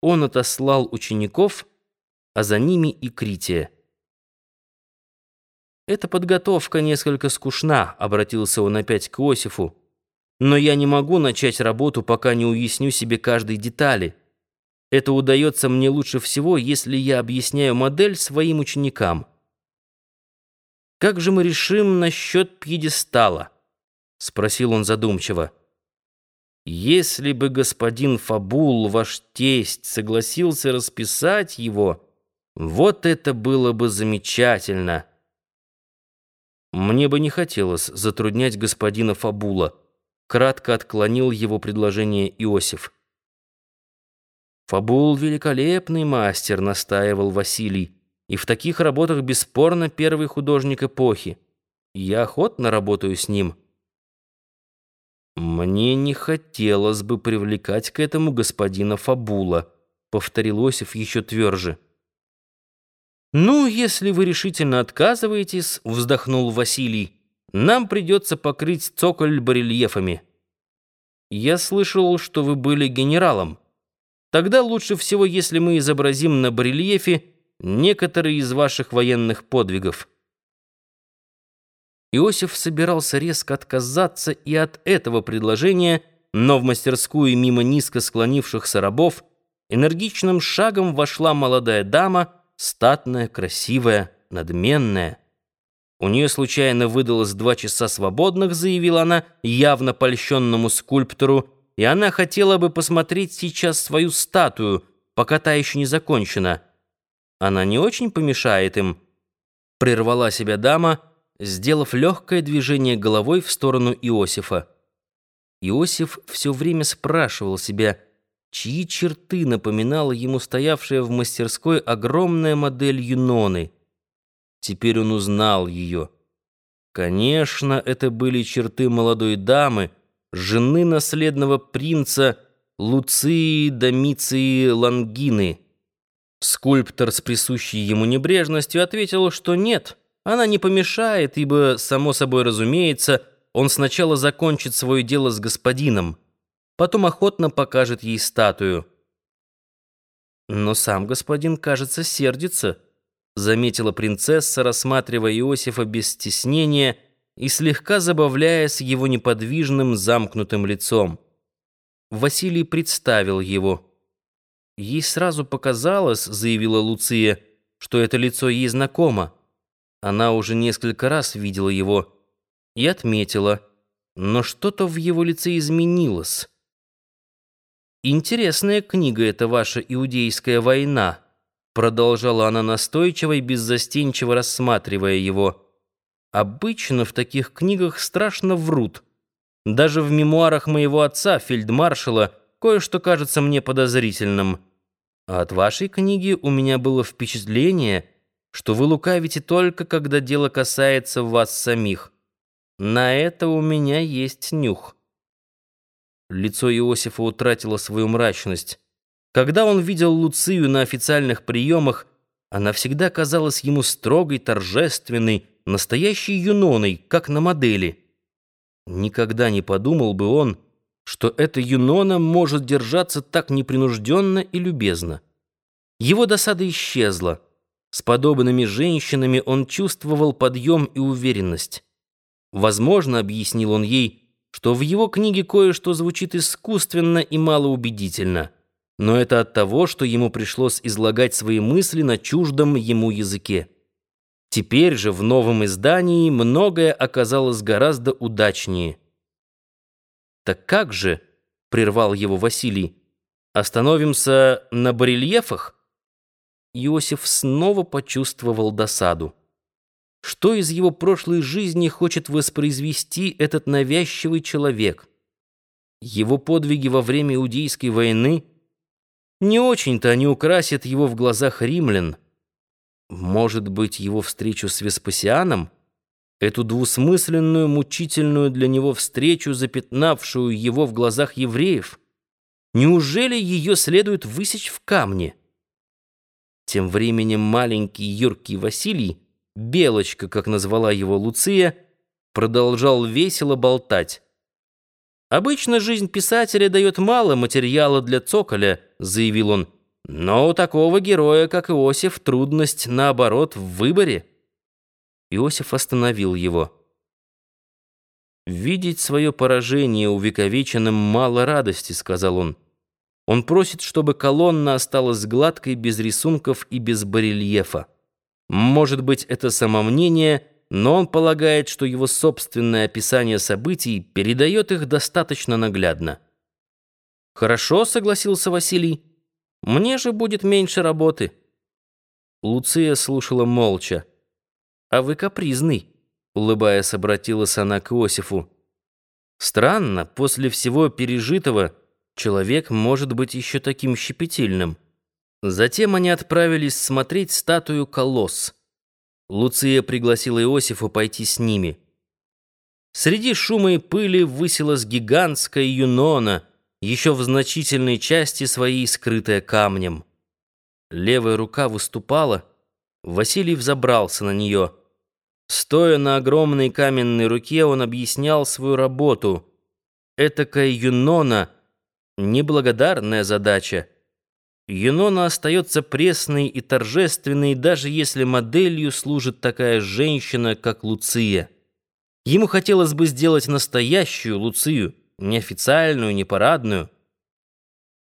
он отослал учеников, а за ними и Крития. «Эта подготовка несколько скучна», — обратился он опять к Иосифу. «Но я не могу начать работу, пока не уясню себе каждой детали. Это удается мне лучше всего, если я объясняю модель своим ученикам». «Как же мы решим насчет пьедестала?» — спросил он задумчиво. «Если бы господин Фабул, ваш тесть, согласился расписать его, вот это было бы замечательно!» Мне бы не хотелось затруднять господина Фабула. Кратко отклонил его предложение Иосиф. Фабул — великолепный мастер, настаивал Василий. И в таких работах бесспорно первый художник эпохи. Я охотно работаю с ним. Мне не хотелось бы привлекать к этому господина Фабула, повторил Иосиф еще тверже. «Ну, если вы решительно отказываетесь, — вздохнул Василий, — нам придется покрыть цоколь барельефами. Я слышал, что вы были генералом. Тогда лучше всего, если мы изобразим на барельефе некоторые из ваших военных подвигов». Иосиф собирался резко отказаться и от этого предложения, но в мастерскую мимо низко склонившихся рабов энергичным шагом вошла молодая дама — статная, красивая, надменная. У нее случайно выдалось два часа свободных, заявила она явно польщенному скульптору, и она хотела бы посмотреть сейчас свою статую, пока та еще не закончена. Она не очень помешает им. Прервала себя дама, сделав легкое движение головой в сторону Иосифа. Иосиф все время спрашивал себя, чьи черты напоминала ему стоявшая в мастерской огромная модель Юноны. Теперь он узнал ее. Конечно, это были черты молодой дамы, жены наследного принца Луции Домиции Лангины. Скульптор с присущей ему небрежностью ответил, что нет, она не помешает, ибо, само собой разумеется, он сначала закончит свое дело с господином потом охотно покажет ей статую. Но сам господин, кажется, сердится, заметила принцесса, рассматривая Иосифа без стеснения и слегка забавляясь его неподвижным замкнутым лицом. Василий представил его. Ей сразу показалось, заявила Луция, что это лицо ей знакомо. Она уже несколько раз видела его и отметила, но что-то в его лице изменилось. «Интересная книга эта ваша «Иудейская война», продолжала она настойчиво и беззастенчиво рассматривая его. «Обычно в таких книгах страшно врут. Даже в мемуарах моего отца, фельдмаршала, кое-что кажется мне подозрительным. А от вашей книги у меня было впечатление, что вы лукавите только, когда дело касается вас самих. На это у меня есть нюх». Лицо Иосифа утратило свою мрачность. Когда он видел Луцию на официальных приемах, она всегда казалась ему строгой, торжественной, настоящей юноной, как на модели. Никогда не подумал бы он, что эта юнона может держаться так непринужденно и любезно. Его досада исчезла. С подобными женщинами он чувствовал подъем и уверенность. Возможно, объяснил он ей, что в его книге кое-что звучит искусственно и малоубедительно. Но это от того, что ему пришлось излагать свои мысли на чуждом ему языке. Теперь же в новом издании многое оказалось гораздо удачнее. «Так как же?» — прервал его Василий. «Остановимся на барельефах?» Иосиф снова почувствовал досаду. Что из его прошлой жизни хочет воспроизвести этот навязчивый человек? Его подвиги во время Иудейской войны не очень-то они украсят его в глазах римлян. Может быть, его встречу с Веспасианом, эту двусмысленную, мучительную для него встречу, запятнавшую его в глазах евреев, неужели ее следует высечь в камне? Тем временем маленький юркий Василий Белочка, как назвала его Луция, продолжал весело болтать. «Обычно жизнь писателя дает мало материала для цоколя», — заявил он. Но у такого героя, как Иосиф, трудность, наоборот, в выборе. Иосиф остановил его. «Видеть свое поражение увековеченным мало радости», — сказал он. Он просит, чтобы колонна осталась гладкой, без рисунков и без барельефа. Может быть, это самомнение, но он полагает, что его собственное описание событий передает их достаточно наглядно. «Хорошо», — согласился Василий. «Мне же будет меньше работы». Луция слушала молча. «А вы капризный», — улыбаясь, обратилась она к Иосифу. «Странно, после всего пережитого человек может быть еще таким щепетильным». Затем они отправились смотреть статую «Колосс». Луция пригласила Иосифа пойти с ними. Среди шума и пыли высилась гигантская юнона, еще в значительной части своей скрытая камнем. Левая рука выступала, Василий взобрался на нее. Стоя на огромной каменной руке, он объяснял свою работу. Этакая юнона — неблагодарная задача — Юнона остается пресной и торжественной, даже если моделью служит такая женщина, как Луция. Ему хотелось бы сделать настоящую Луцию, не официальную, не парадную,